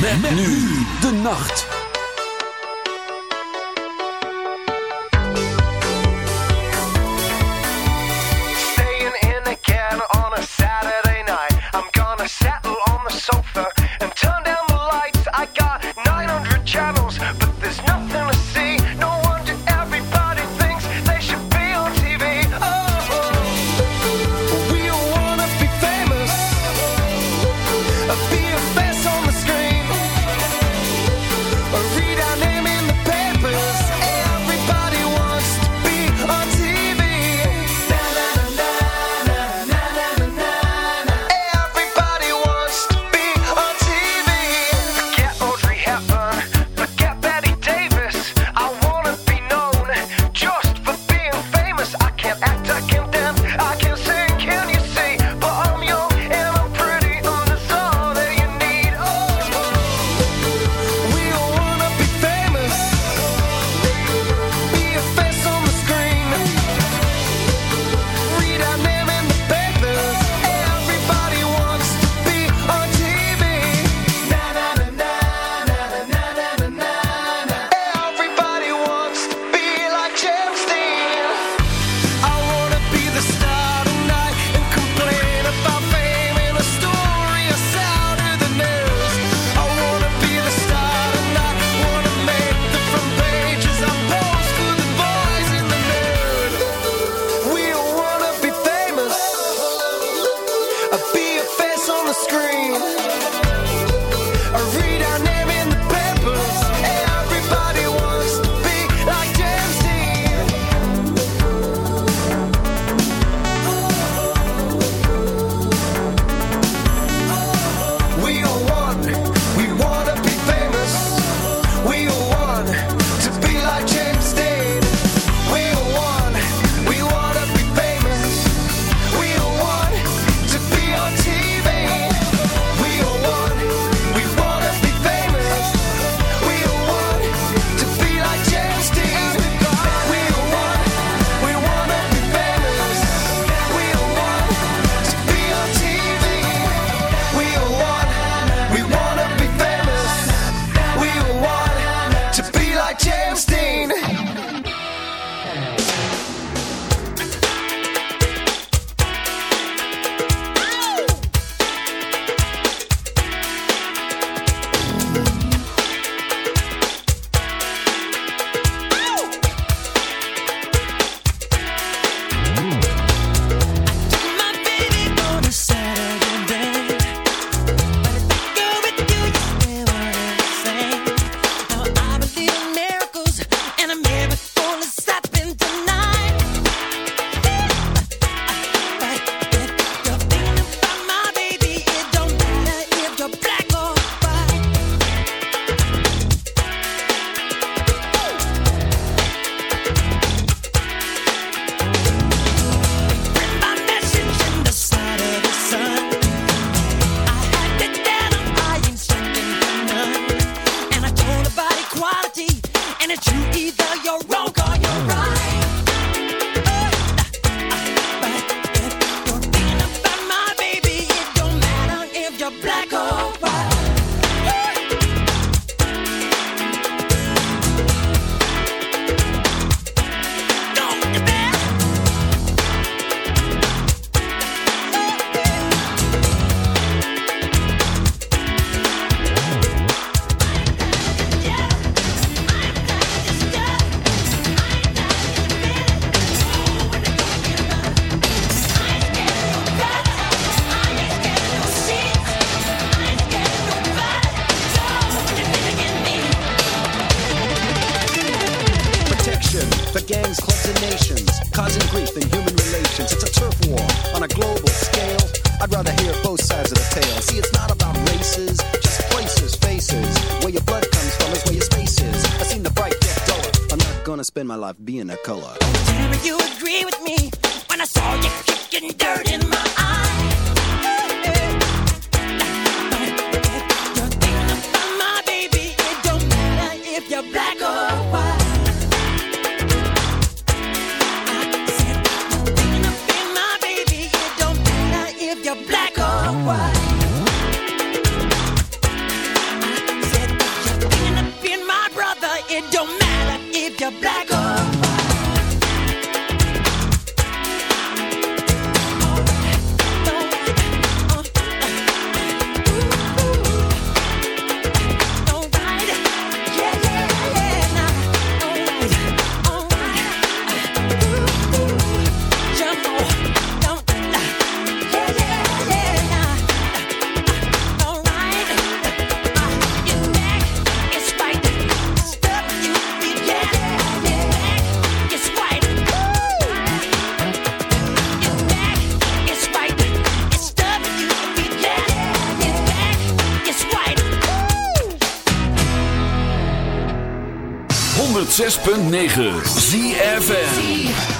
Met, nu de nacht. 106.9 ZFM.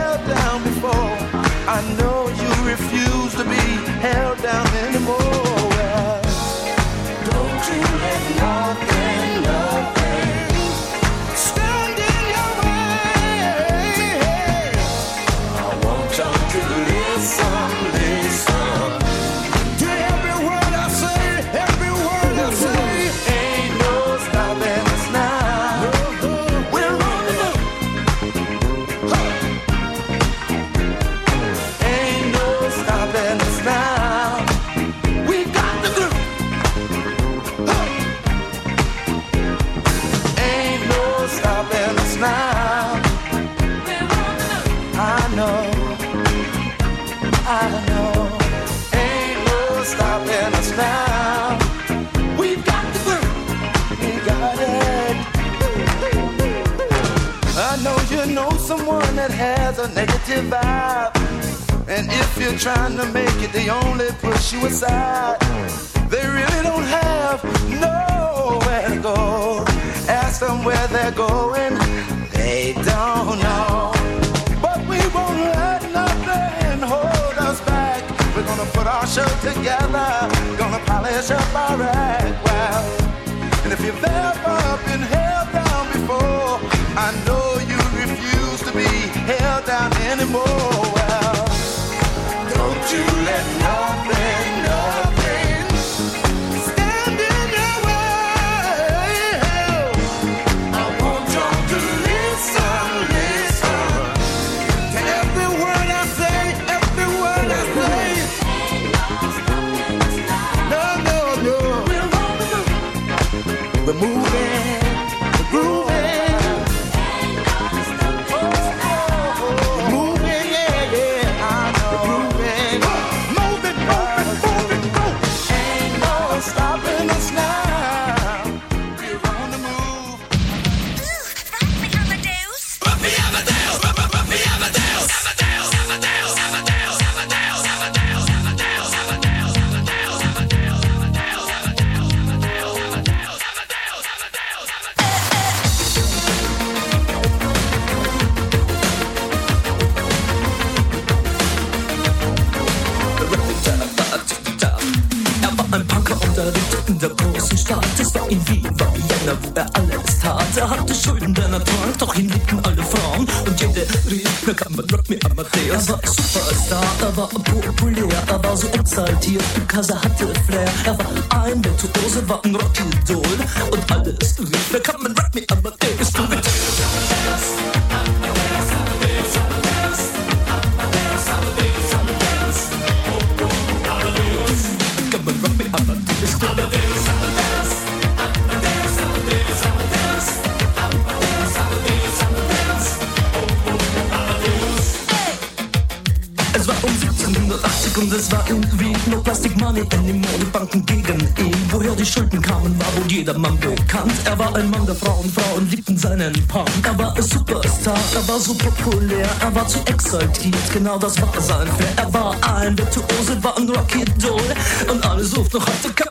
gonna up our act well. And if you've ever been held down before, I know you refuse to be held down anymore. Na kann man Rock me Amadeus. Er war Superstar, er war populär, er war so exaltiert, er hatte Flair. Er war ein Virtuose, war ein Rockidol. Und alles rief, na kann man Banken kamen, war wohl jedermann bekannt. Er war ein Mann der Frauen, Frauen liebten seinen Punk. Er war ein Superstar, er war so populär, er war zu exaltiert, genau das war sein Flair. Er war ein Virtuose, war ein Rocky-Doll und alle suchten noch heute Kapital.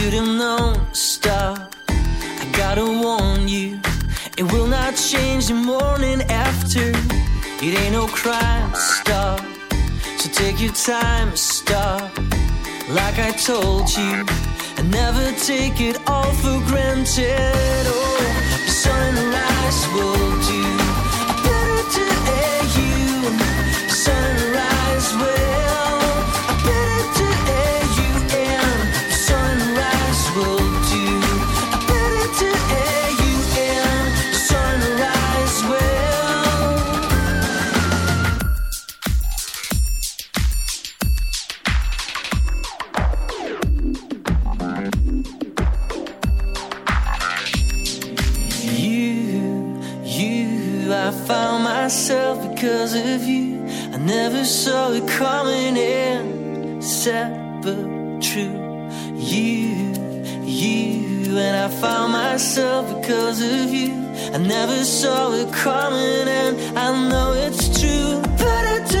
Should have known, stop. I gotta warn you, it will not change the morning after. It ain't no crime, stop. So take your time, stop. Like I told you, and never take it all for granted. Oh, sunrise will do. Because of you. I never saw it coming in, sad but true. You, you, and I found myself because of you. I never saw it coming, and I know it's true. Better to.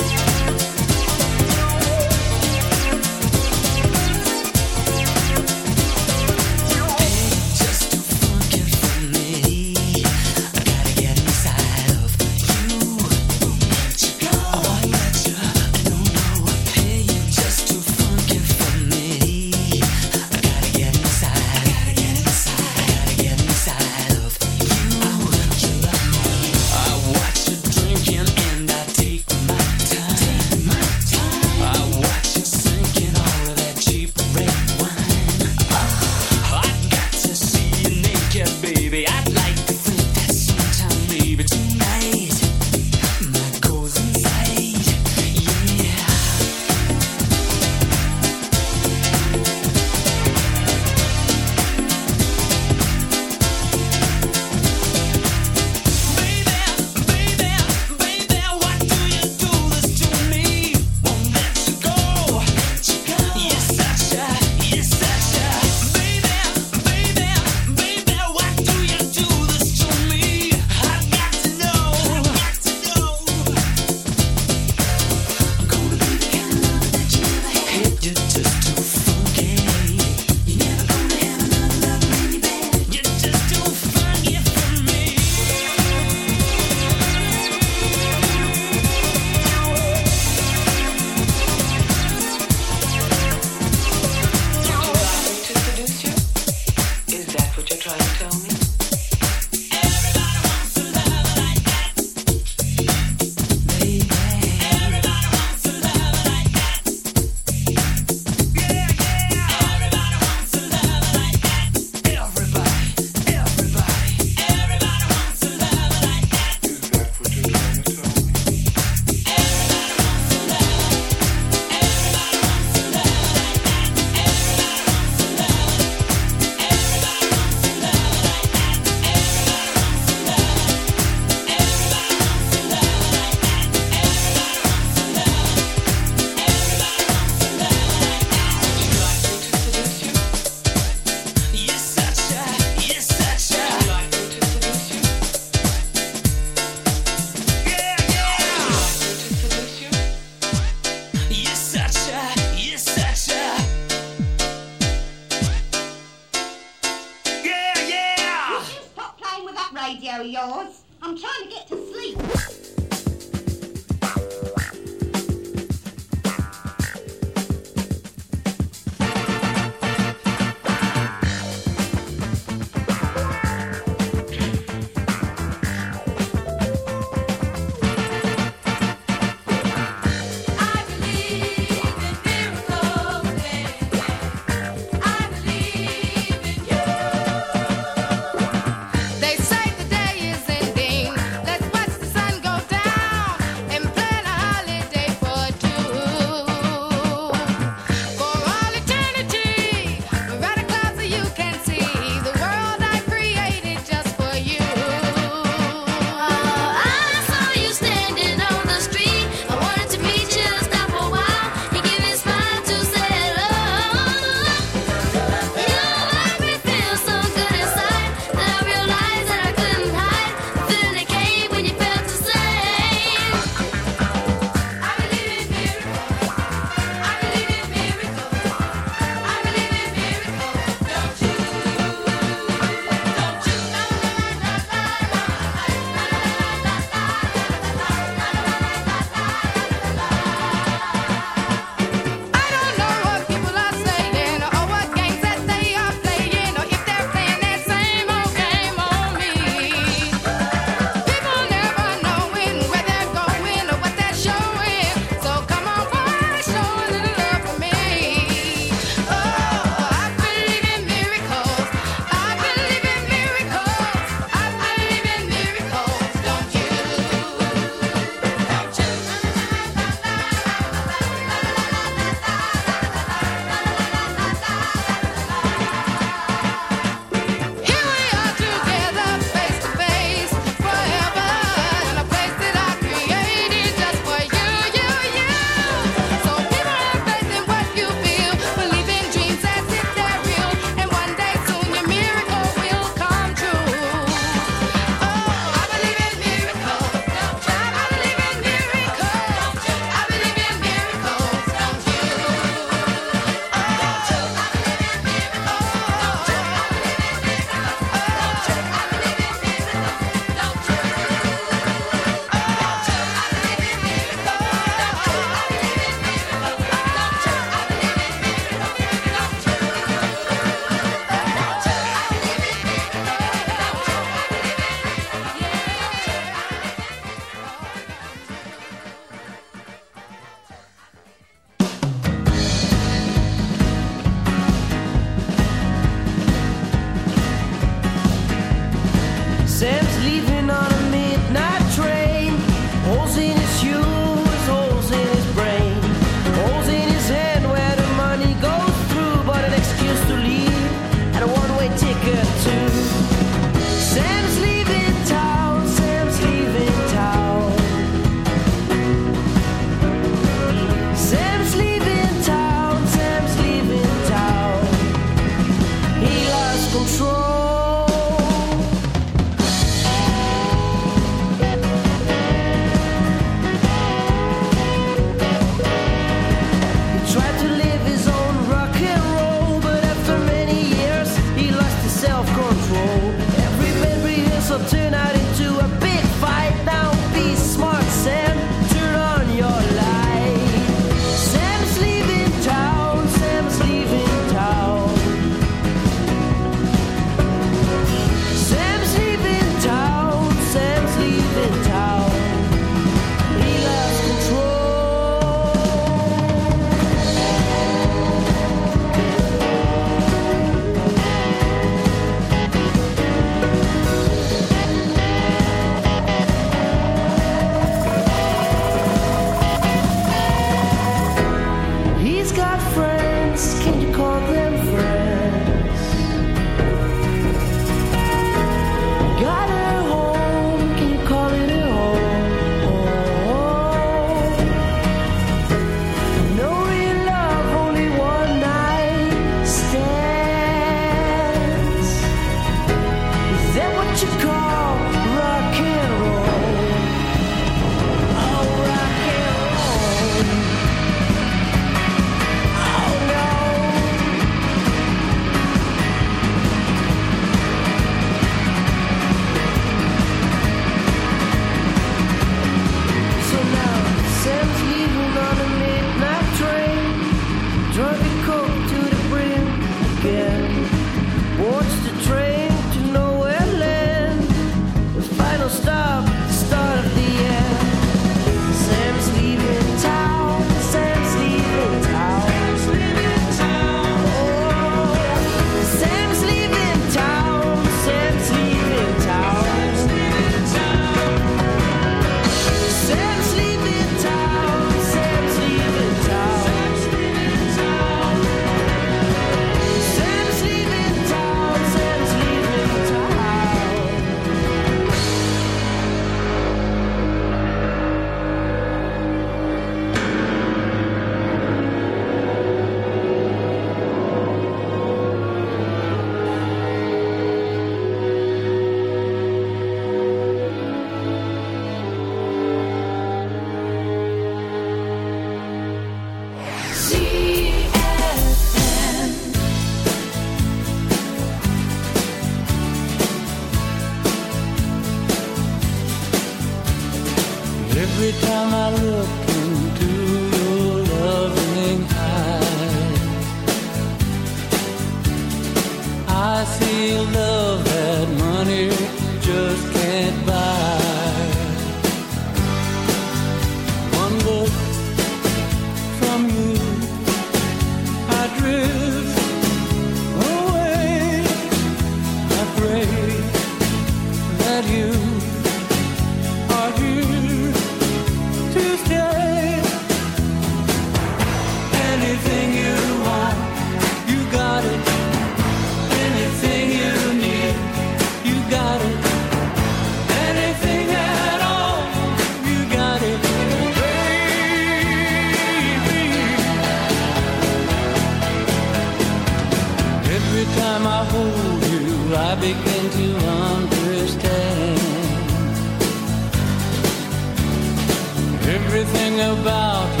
About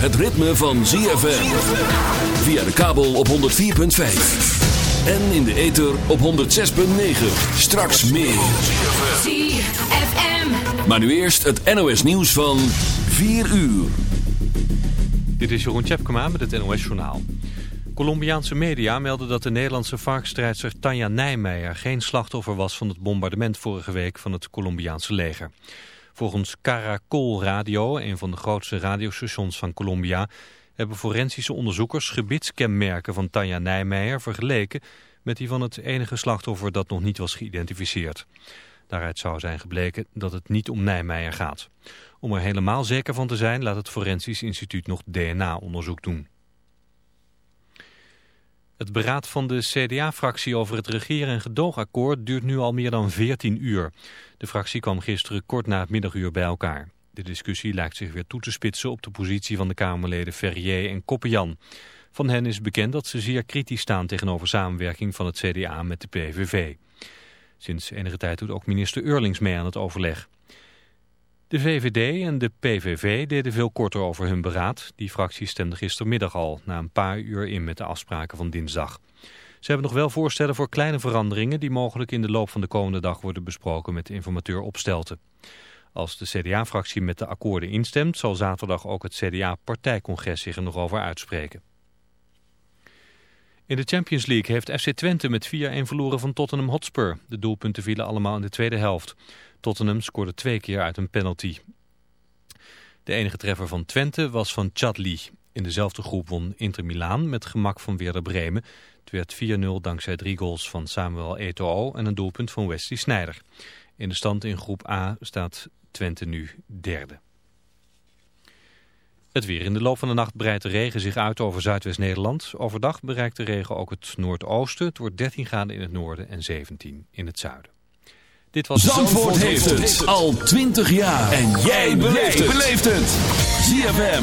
Het ritme van ZFM. Via de kabel op 104.5. En in de ether op 106.9. Straks meer. ZFM. Maar nu eerst het NOS nieuws van 4 uur. Dit is Jeroen Tjepkema met het NOS Journaal. Colombiaanse media melden dat de Nederlandse varkstrijdster Tanja Nijmeijer geen slachtoffer was van het bombardement vorige week van het Colombiaanse leger. Volgens Caracol Radio, een van de grootste radiostations van Colombia, hebben forensische onderzoekers gebitskenmerken van Tanja Nijmeijer vergeleken met die van het enige slachtoffer dat nog niet was geïdentificeerd. Daaruit zou zijn gebleken dat het niet om Nijmeijer gaat. Om er helemaal zeker van te zijn laat het Forensisch Instituut nog DNA-onderzoek doen. Het beraad van de CDA-fractie over het regeren- en gedoogakkoord duurt nu al meer dan 14 uur. De fractie kwam gisteren kort na het middaguur bij elkaar. De discussie lijkt zich weer toe te spitsen op de positie van de Kamerleden Ferrier en Koppenjan. Van hen is bekend dat ze zeer kritisch staan tegenover samenwerking van het CDA met de PVV. Sinds enige tijd doet ook minister Eurlings mee aan het overleg. De VVD en de PVV deden veel korter over hun beraad. Die fractie stemde gistermiddag al, na een paar uur in met de afspraken van dinsdag. Ze hebben nog wel voorstellen voor kleine veranderingen... die mogelijk in de loop van de komende dag worden besproken met de informateur Opstelten. Als de CDA-fractie met de akkoorden instemt... zal zaterdag ook het CDA-partijcongres zich er nog over uitspreken. In de Champions League heeft FC Twente met 4-1 verloren van Tottenham Hotspur. De doelpunten vielen allemaal in de tweede helft. Tottenham scoorde twee keer uit een penalty. De enige treffer van Twente was van Chadli. In dezelfde groep won Inter Milaan met gemak van Werder Bremen. Het werd 4-0 dankzij drie goals van Samuel Eto'o en een doelpunt van Wesley Sneijder. In de stand in groep A staat Twente nu derde. Het weer. In de loop van de nacht breidt de regen zich uit over Zuidwest-Nederland. Overdag bereikt de regen ook het noordoosten. Het wordt 13 graden in het noorden en 17 in het zuiden. Dit was Zandvoort, heeft het al 20 jaar. En jij beleeft het. ZFM.